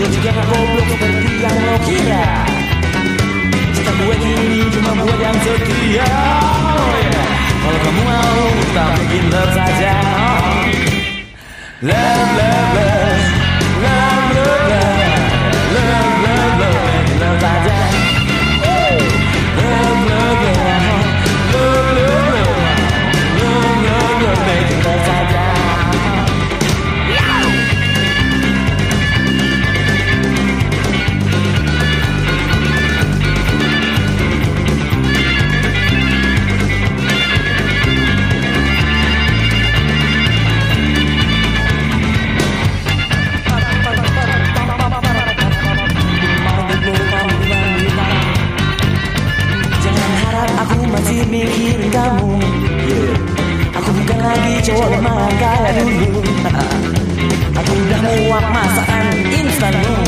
Gue juga gak goblok seperti yang lo kira Cinta gue ini cuma buat yang setia Oh yeah Kalau kamu mau tak bikin love saja Love, love, love cowok lemah kayak dulu Aku udah muak masakan instanmu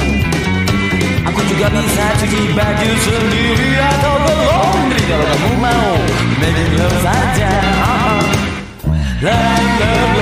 Aku juga bisa cuci baju sendiri atau berlaundry Kalau kamu mau making love saja. Love, love, love